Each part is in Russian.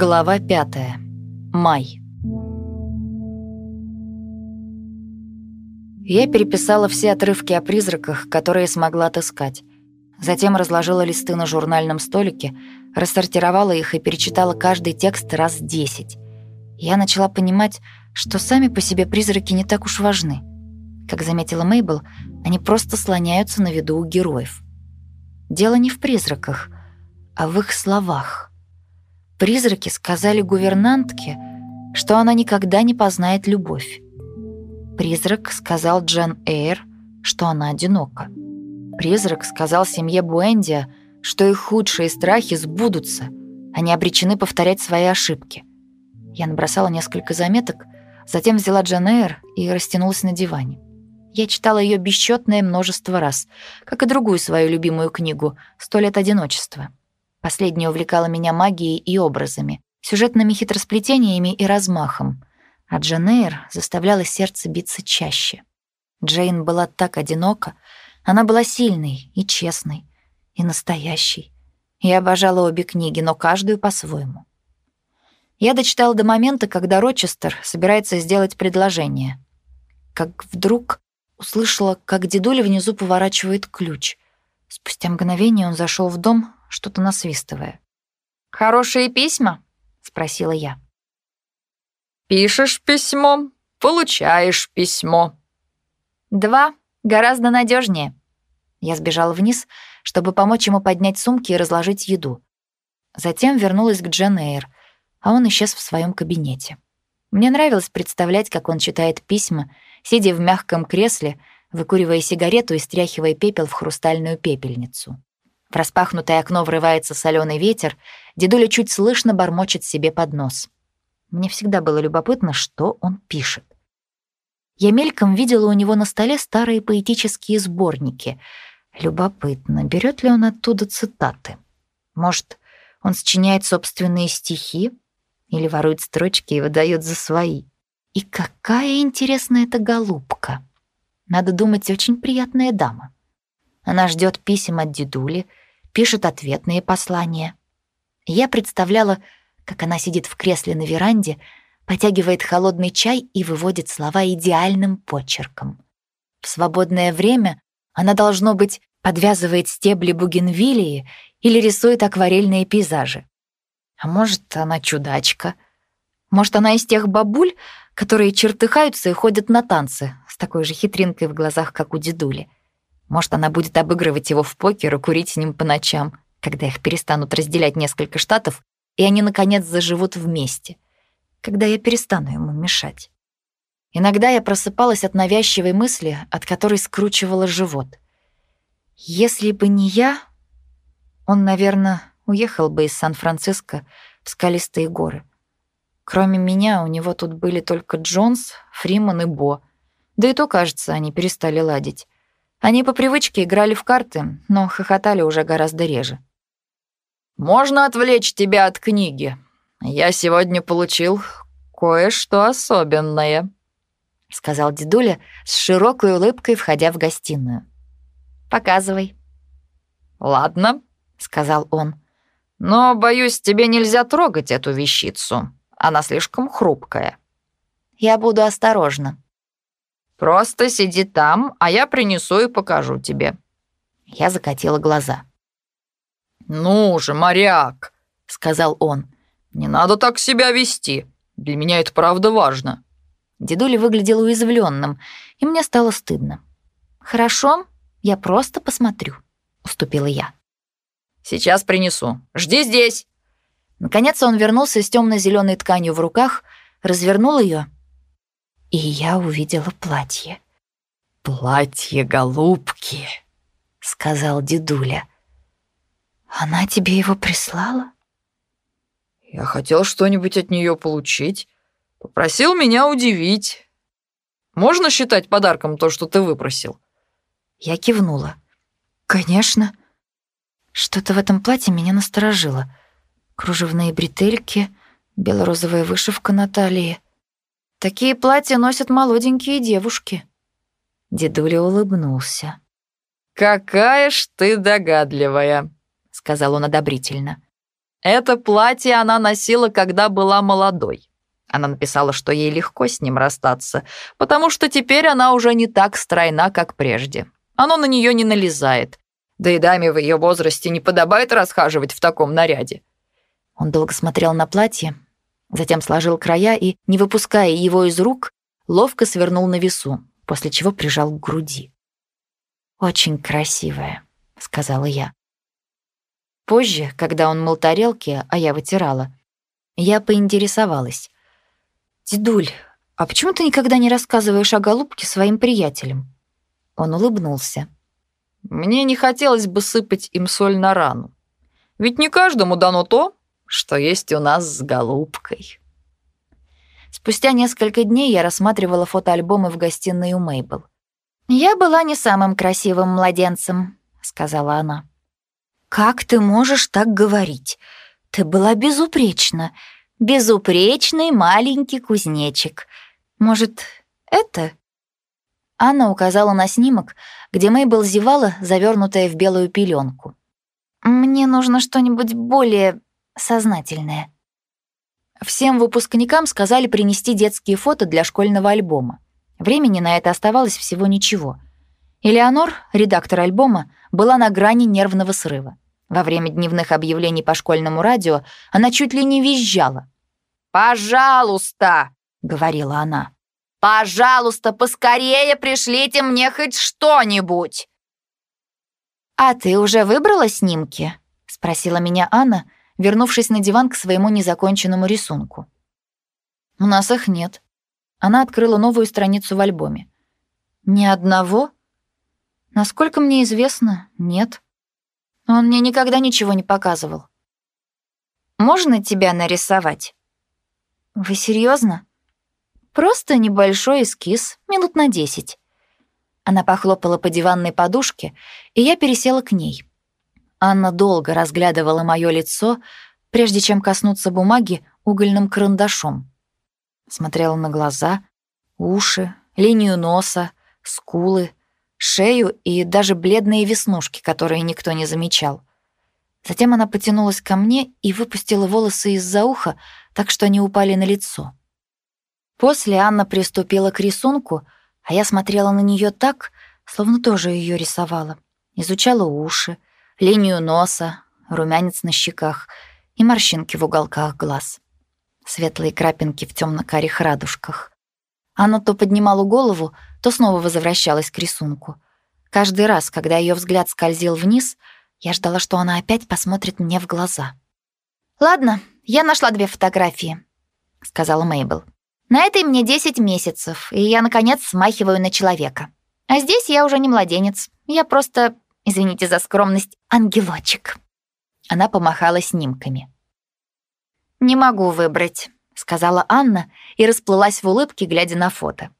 Глава пятая. Май. Я переписала все отрывки о призраках, которые смогла отыскать. Затем разложила листы на журнальном столике, рассортировала их и перечитала каждый текст раз десять. Я начала понимать, что сами по себе призраки не так уж важны. Как заметила Мейбл, они просто слоняются на виду у героев. Дело не в призраках, а в их словах. Призраки сказали гувернантке, что она никогда не познает любовь. Призрак сказал Джен Эйр, что она одинока. Призрак сказал семье Буэндия, что их худшие страхи сбудутся, они обречены повторять свои ошибки. Я набросала несколько заметок, затем взяла Джен Эйр и растянулась на диване. Я читала ее бесчетное множество раз, как и другую свою любимую книгу «Сто лет одиночества». Последняя увлекала меня магией и образами, сюжетными хитросплетениями и размахом, а Джанейр заставляла сердце биться чаще. Джейн была так одинока, она была сильной и честной, и настоящей. Я обожала обе книги, но каждую по-своему. Я дочитала до момента, когда Рочестер собирается сделать предложение. Как вдруг услышала, как дедуля внизу поворачивает ключ. Спустя мгновение он зашел в дом, что-то насвистывая. «Хорошие письма?» — спросила я. «Пишешь письмо, получаешь письмо». «Два гораздо надежнее. Я сбежала вниз, чтобы помочь ему поднять сумки и разложить еду. Затем вернулась к Джен Эйр, а он исчез в своем кабинете. Мне нравилось представлять, как он читает письма, сидя в мягком кресле, выкуривая сигарету и стряхивая пепел в хрустальную пепельницу. В распахнутое окно врывается соленый ветер, дедуля чуть слышно бормочет себе под нос. Мне всегда было любопытно, что он пишет. Я мельком видела у него на столе старые поэтические сборники. Любопытно, берет ли он оттуда цитаты? Может, он сочиняет собственные стихи или ворует строчки и выдает за свои? И какая интересная эта голубка! Надо думать, очень приятная дама. Она ждет писем от дедули — пишет ответные послания. Я представляла, как она сидит в кресле на веранде, потягивает холодный чай и выводит слова идеальным почерком. В свободное время она, должно быть, подвязывает стебли бугенвиллии или рисует акварельные пейзажи. А может, она чудачка. Может, она из тех бабуль, которые чертыхаются и ходят на танцы такой же хитринкой в глазах, как у дедули. Может, она будет обыгрывать его в покер и курить с ним по ночам, когда их перестанут разделять несколько штатов, и они, наконец, заживут вместе, когда я перестану ему мешать. Иногда я просыпалась от навязчивой мысли, от которой скручивала живот. Если бы не я, он, наверное, уехал бы из Сан-Франциско в скалистые горы. Кроме меня, у него тут были только Джонс, Фриман и Бо. Да и то, кажется, они перестали ладить. Они по привычке играли в карты, но хохотали уже гораздо реже. «Можно отвлечь тебя от книги. Я сегодня получил кое-что особенное», — сказал дедуля с широкой улыбкой, входя в гостиную. «Показывай». «Ладно», — сказал он. «Но, боюсь, тебе нельзя трогать эту вещицу. Она слишком хрупкая». «Я буду осторожна», Просто сиди там, а я принесу и покажу тебе». Я закатила глаза. «Ну же, моряк», — сказал он, — «не надо так себя вести. Для меня это правда важно». Дедуля выглядел уязвленным, и мне стало стыдно. «Хорошо, я просто посмотрю», — уступила я. «Сейчас принесу. Жди здесь». Наконец он вернулся с темно-зеленой тканью в руках, развернул ее и я увидела платье. «Платье голубки», — сказал дедуля. «Она тебе его прислала?» «Я хотел что-нибудь от нее получить. Попросил меня удивить. Можно считать подарком то, что ты выпросил?» Я кивнула. «Конечно». Что-то в этом платье меня насторожило. Кружевные бретельки, бело-розовая вышивка на талии — Такие платья носят молоденькие девушки». Дедуля улыбнулся. «Какая ж ты догадливая», — сказал он одобрительно. Это платье она носила, когда была молодой. Она написала, что ей легко с ним расстаться, потому что теперь она уже не так стройна, как прежде. Оно на нее не налезает. Да и даме в ее возрасте не подобает расхаживать в таком наряде. Он долго смотрел на платье, затем сложил края и, не выпуская его из рук, ловко свернул на весу, после чего прижал к груди. «Очень красивая», — сказала я. Позже, когда он мыл тарелки, а я вытирала, я поинтересовалась. «Дедуль, а почему ты никогда не рассказываешь о голубке своим приятелям?» Он улыбнулся. «Мне не хотелось бы сыпать им соль на рану. Ведь не каждому дано то, что есть у нас с голубкой». Спустя несколько дней я рассматривала фотоальбомы в гостиной у Мейбл. «Я была не самым красивым младенцем», — сказала она. «Как ты можешь так говорить? Ты была безупречна. Безупречный маленький кузнечик. Может, это?» Анна указала на снимок, где Мейбл зевала, завернутая в белую пеленку. «Мне нужно что-нибудь более сознательное». Всем выпускникам сказали принести детские фото для школьного альбома. Времени на это оставалось всего ничего. Элеонор, редактор альбома, была на грани нервного срыва. Во время дневных объявлений по школьному радио она чуть ли не визжала. «Пожалуйста!» — говорила она. «Пожалуйста, поскорее пришлите мне хоть что-нибудь!» «А ты уже выбрала снимки?» — спросила меня Анна, вернувшись на диван к своему незаконченному рисунку. «У нас их нет». Она открыла новую страницу в альбоме. «Ни одного?» «Насколько мне известно, нет. Он мне никогда ничего не показывал». «Можно тебя нарисовать?» «Вы серьезно? Просто небольшой эскиз, минут на десять». Она похлопала по диванной подушке, и я пересела к ней. Анна долго разглядывала мое лицо, прежде чем коснуться бумаги угольным карандашом. Смотрела на глаза, уши, линию носа, скулы, шею и даже бледные веснушки, которые никто не замечал. Затем она потянулась ко мне и выпустила волосы из-за уха, так что они упали на лицо. После Анна приступила к рисунку, а я смотрела на нее так, словно тоже ее рисовала. Изучала уши, линию носа, румянец на щеках и морщинки в уголках глаз. Светлые крапинки в темно-карих радужках. Она то поднимала голову, то снова возвращалась к рисунку. Каждый раз, когда ее взгляд скользил вниз, я ждала, что она опять посмотрит мне в глаза. «Ладно, я нашла две фотографии», — сказала Мейбл. «На этой мне 10 месяцев, и я, наконец, смахиваю на человека. А здесь я уже не младенец. Я просто Извините за скромность, ангелочек». Она помахала снимками. «Не могу выбрать», — сказала Анна и расплылась в улыбке, глядя на фото.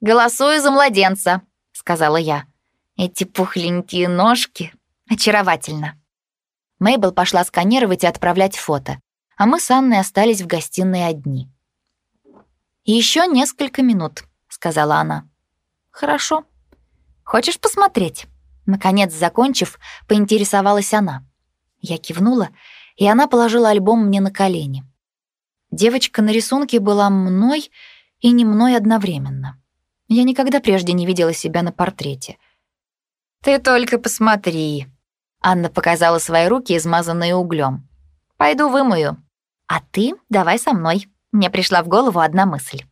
«Голосую за младенца», — сказала я. «Эти пухленькие ножки. Очаровательно». Мейбл пошла сканировать и отправлять фото, а мы с Анной остались в гостиной одни. «Еще несколько минут», — сказала она. «Хорошо. Хочешь посмотреть?» Наконец, закончив, поинтересовалась она. Я кивнула, и она положила альбом мне на колени. Девочка на рисунке была мной и не мной одновременно. Я никогда прежде не видела себя на портрете. «Ты только посмотри!» Анна показала свои руки, измазанные углем. «Пойду вымою. А ты давай со мной. Мне пришла в голову одна мысль».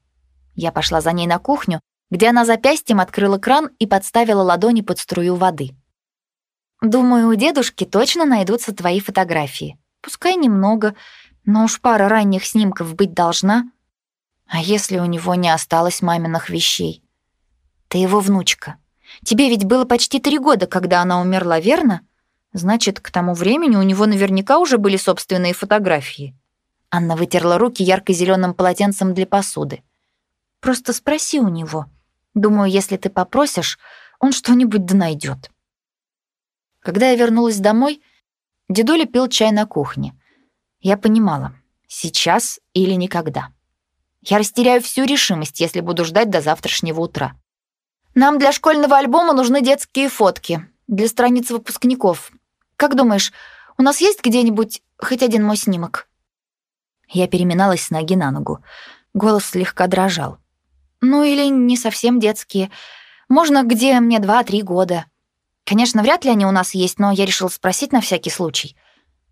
Я пошла за ней на кухню, где она запястьем открыла кран и подставила ладони под струю воды. «Думаю, у дедушки точно найдутся твои фотографии. Пускай немного, но уж пара ранних снимков быть должна. А если у него не осталось маминых вещей? Ты его внучка. Тебе ведь было почти три года, когда она умерла, верно? Значит, к тому времени у него наверняка уже были собственные фотографии». Анна вытерла руки ярко зеленым полотенцем для посуды. «Просто спроси у него». Думаю, если ты попросишь, он что-нибудь да найдет. Когда я вернулась домой, дедуля пил чай на кухне. Я понимала, сейчас или никогда. Я растеряю всю решимость, если буду ждать до завтрашнего утра. Нам для школьного альбома нужны детские фотки для страниц выпускников. Как думаешь, У нас есть где-нибудь хоть один мой снимок?» Я переминалась с ноги на ногу. Голос слегка дрожал. «Ну или не совсем детские. Можно, где мне два-три года. Конечно, вряд ли они у нас есть, но я решил спросить на всякий случай».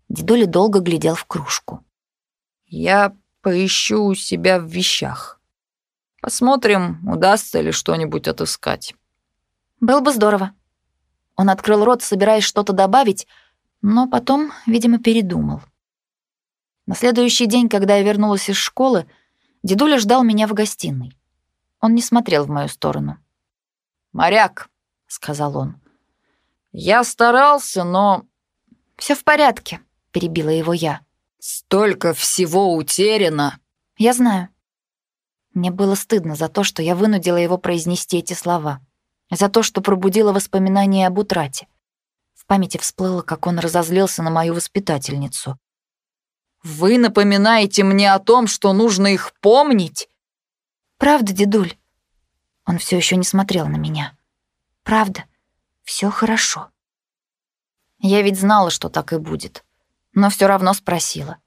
Дедуля долго глядел в кружку. «Я поищу у себя в вещах. Посмотрим, удастся ли что-нибудь отыскать». «Было бы здорово». Он открыл рот, собираясь что-то добавить, но потом, видимо, передумал. На следующий день, когда я вернулась из школы, дедуля ждал меня в гостиной. Он не смотрел в мою сторону. «Моряк», — сказал он, — «я старался, но...» «Все в порядке», — перебила его я. «Столько всего утеряно!» «Я знаю». Мне было стыдно за то, что я вынудила его произнести эти слова. За то, что пробудила воспоминания об утрате. В памяти всплыло, как он разозлился на мою воспитательницу. «Вы напоминаете мне о том, что нужно их помнить?» «Правда, дедуль?» Он все еще не смотрел на меня. «Правда, все хорошо». Я ведь знала, что так и будет но все равно спросила.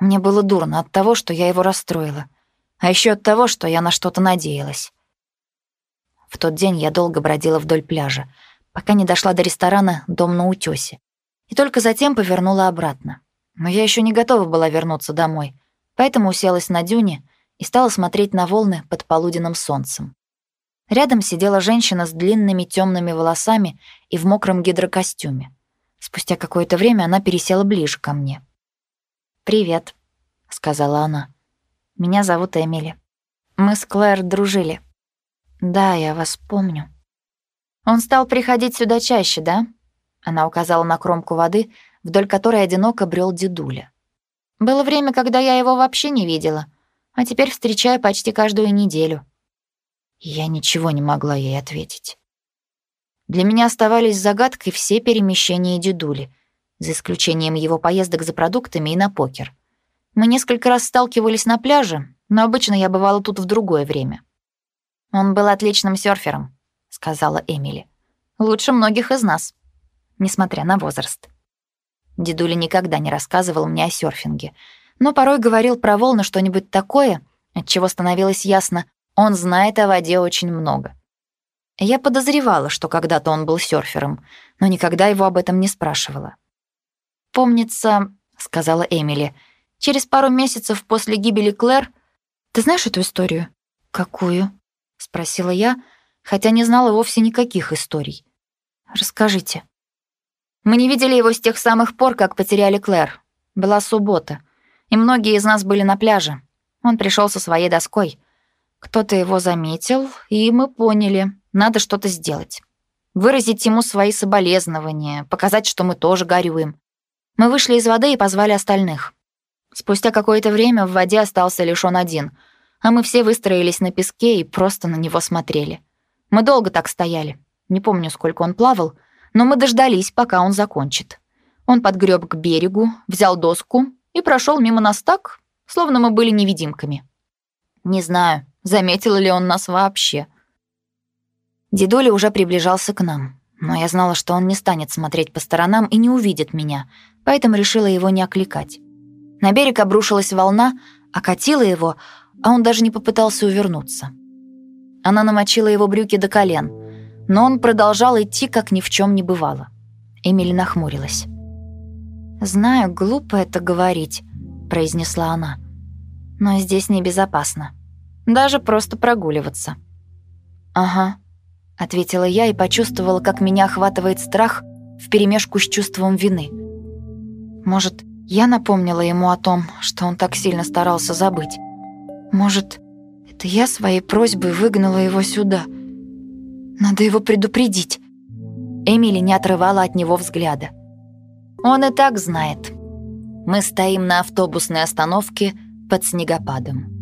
Мне было дурно от того, что я его расстроила, а еще от того, что я на что-то надеялась. В тот день я долго бродила вдоль пляжа, пока не дошла до ресторана «Дом на утёсе», и только затем повернула обратно. Но я еще не готова была вернуться домой, поэтому уселась на дюне и стала смотреть на волны под полуденным солнцем. Рядом сидела женщина с длинными темными волосами и в мокром гидрокостюме. Спустя какое-то время она пересела ближе ко мне. «Привет», — сказала она. «Меня зовут Эмили. Мы с Клэр дружили». «Да, я вас помню». «Он стал приходить сюда чаще, да?» Она указала на кромку воды, вдоль которой одиноко брел дедуля. «Было время, когда я его вообще не видела, а теперь встречаю почти каждую неделю». Я ничего не могла ей ответить. Для меня оставались загадкой все перемещения дедули, за исключением его поездок за продуктами и на покер. Мы несколько раз сталкивались на пляже, но обычно я бывала тут в другое время. «Он был отличным серфером», — сказала Эмили. «Лучше многих из нас, несмотря на возраст». Дедуля никогда не рассказывал мне о серфинге, но порой говорил про волны что-нибудь такое, от чего становилось ясно, он знает о воде очень много. Я подозревала, что когда-то он был серфером, но никогда его об этом не спрашивала. «Помнится», — сказала Эмили, — «через пару месяцев после гибели Клэр...» «Ты знаешь эту историю?» «Какую?» — спросила я, хотя не знала вовсе никаких историй. «Расскажите». «Мы не видели его с тех самых пор, как потеряли Клэр. Была суббота, и многие из нас были на пляже. Он пришел со своей доской. Кто-то его заметил, и мы поняли, надо что-то сделать. Выразить ему свои соболезнования, показать, что мы тоже горюем. Мы вышли из воды и позвали остальных. Спустя какое-то время в воде остался лишь он один, а мы все выстроились на песке и просто на него смотрели. Мы долго так стояли. Не помню, сколько он плавал, но мы дождались, пока он закончит. Он подгреб к берегу, взял доску и прошел мимо нас так, словно мы были невидимками. Не знаю, заметил ли он нас вообще — Дедуля уже приближался к нам, но я знала, что он не станет смотреть по сторонам и не увидит меня, поэтому решила его не окликать. На берег обрушилась волна, окатила его, а он даже не попытался увернуться. Она намочила его брюки до колен, но он продолжал идти, как ни в чем не бывало. Эмили нахмурилась. «Знаю, глупо это говорить», — произнесла она. «Но здесь небезопасно. Даже просто прогуливаться». «Ага», — ответила я и почувствовала, как меня охватывает страх вперемешку с чувством вины. Может, я напомнила ему о том, что он так сильно старался забыть. Может, это я своей просьбой выгнала его сюда. Надо его предупредить. Эмили не отрывала от него взгляда. Он и так знает. Мы стоим на автобусной остановке под снегопадом.